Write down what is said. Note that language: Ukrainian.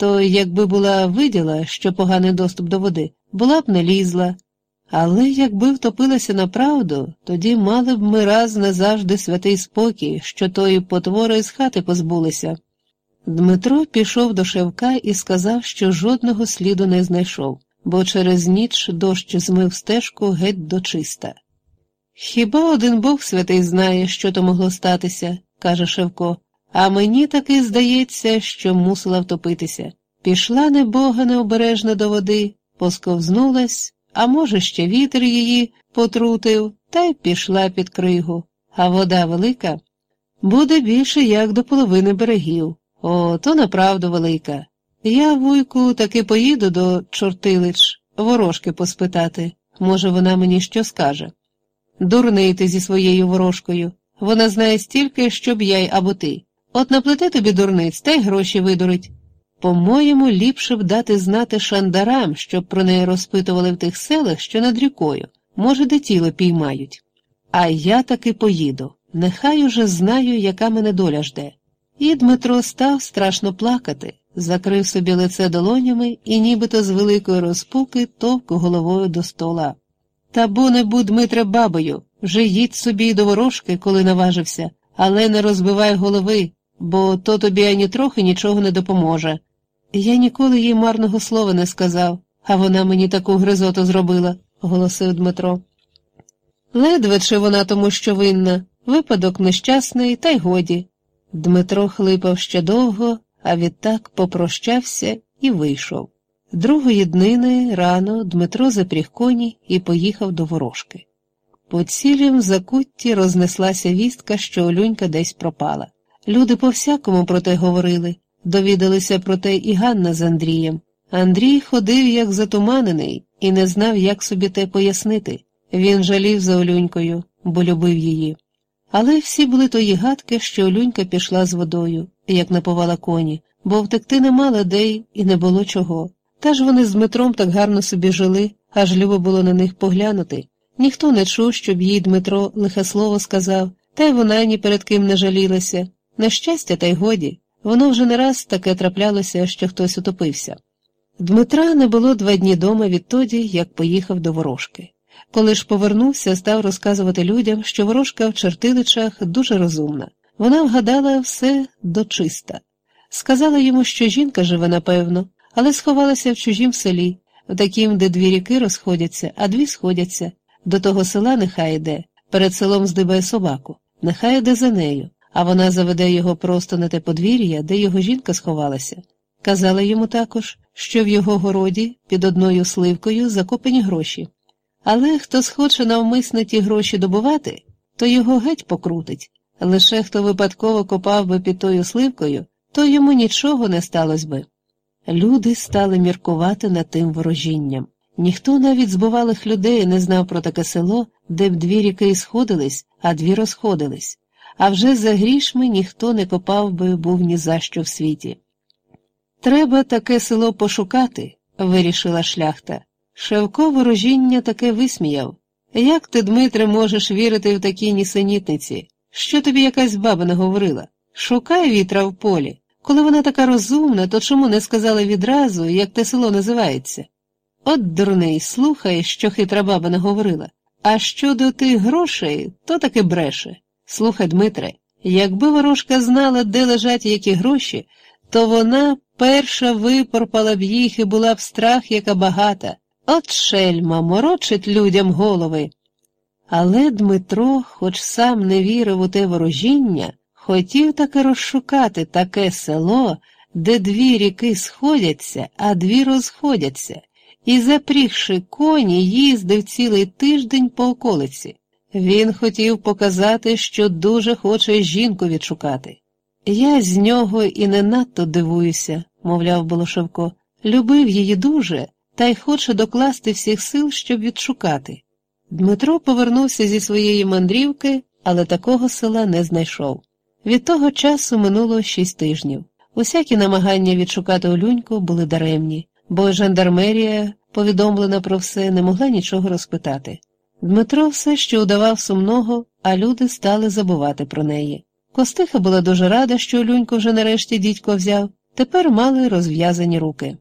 то якби була виділа, що поганий доступ до води, була б не лізла. Але якби втопилася на правду, тоді мали б ми раз назавжди святий спокій, що тої потвори з хати позбулися. Дмитро пішов до Шевка і сказав, що жодного сліду не знайшов, бо через ніч дощ змив стежку геть до чиста. Хіба один Бог святий знає, що то могло статися, каже Шевко, а мені таки здається, що мусила втопитися. Пішла небога необережно до води, посковзнулась, а може, ще вітер її потрутив, та й пішла під кригу. А вода велика буде більше як до половини берегів. О, то направду велика. Я, вуйку, таки поїду до чортилич, ворожки поспитати. Може, вона мені що скаже. Дурний ти зі своєю ворожкою. Вона знає стільки, щоб я й або ти. От наплете тобі дурниць та й гроші видурить. По-моєму, ліпше б дати знати шандарам, щоб про неї розпитували в тих селах, що над рікою, може, де тіло піймають. А я таки поїду. Нехай уже знаю, яка мене доля жде. І Дмитро став страшно плакати, закрив собі лице долонями і нібито з великої розпуки товк головою до стола. Та бо не будь Дмитре бабою, вже їдь собі до ворожки, коли наважився, але не розбивай голови, бо то тобі ані трохи нічого не допоможе. Я ніколи їй марного слова не сказав, а вона мені таку гризоту зробила, голосив Дмитро. Ледве чи вона тому, що винна, випадок нещасний, та й годі. Дмитро хлипав ще довго, а відтак попрощався і вийшов. Другої днини рано Дмитро запріг коні і поїхав до ворожки. По цілім закутті рознеслася вістка, що Олюнька десь пропала. Люди по всякому про те говорили, довідалися про те і Ганна з Андрієм. Андрій ходив як затуманений і не знав, як собі те пояснити. Він жалів за Олюнькою, бо любив її. Але всі були тої гадки, що Олюнька пішла з водою, як наповала коні, бо втекти не мала де і не було чого. Та ж вони з Дмитром так гарно собі жили, аж любо було на них поглянути. Ніхто не чув, щоб їй Дмитро лихе слово сказав, та й вона ні перед ким не жалілася. На щастя, та й годі, воно вже не раз таке траплялося, що хтось утопився. Дмитра не було два дні дома відтоді, як поїхав до ворожки. Коли ж повернувся, став розказувати людям, що ворожка в чертиличах дуже розумна. Вона вгадала все дочиста. Сказала йому, що жінка живе, напевно, але сховалася в чужім селі, в такім, де дві ріки розходяться, а дві сходяться. До того села нехай йде, перед селом здибає собаку, нехай йде за нею, а вона заведе його просто на те подвір'я, де його жінка сховалася. Казала йому також, що в його городі під одною сливкою закопані гроші. Але хто схоче навмисне ті гроші добувати, то його геть покрутить. Лише хто випадково копав би під тою сливкою, то йому нічого не сталося би. Люди стали міркувати над тим ворожінням. Ніхто навіть з бувалих людей не знав про таке село, де б дві ріки сходились, а дві розходились, а вже за грішми ніхто не копав би був ні за що в світі. Треба таке село пошукати, вирішила шляхта. Шевко ворожіння таке висміяв. Як ти, Дмитре, можеш вірити в такі нісенітниці? Що тобі якась баба не говорила? Шукай вітра в полі. Коли вона така розумна, то чому не сказала відразу, як те село називається? От дурний, слухай, що хитра баба не говорила. А щодо тих грошей, то таки бреше. Слухай, Дмитре, якби ворожка знала, де лежать які гроші, то вона перша випорпала б їх і була б страх, яка багата. От шельма морочить людям голови. Але Дмитро, хоч сам не вірив у те ворожіння, хотів таки розшукати таке село, де дві ріки сходяться, а дві розходяться, і, запрігши коні, їздив цілий тиждень по околиці. Він хотів показати, що дуже хоче жінку відшукати. Я з нього і не надто дивуюся, мовляв Болошевко, любив її дуже та й хоче докласти всіх сил, щоб відшукати. Дмитро повернувся зі своєї мандрівки, але такого села не знайшов. Від того часу минуло шість тижнів. Усякі намагання відшукати Олюньку були даремні, бо жандармерія, повідомлена про все, не могла нічого розпитати. Дмитро все ще удавав сумного, а люди стали забувати про неї. Костиха була дуже рада, що Люньку вже нарешті дідько взяв, тепер мали розв'язані руки.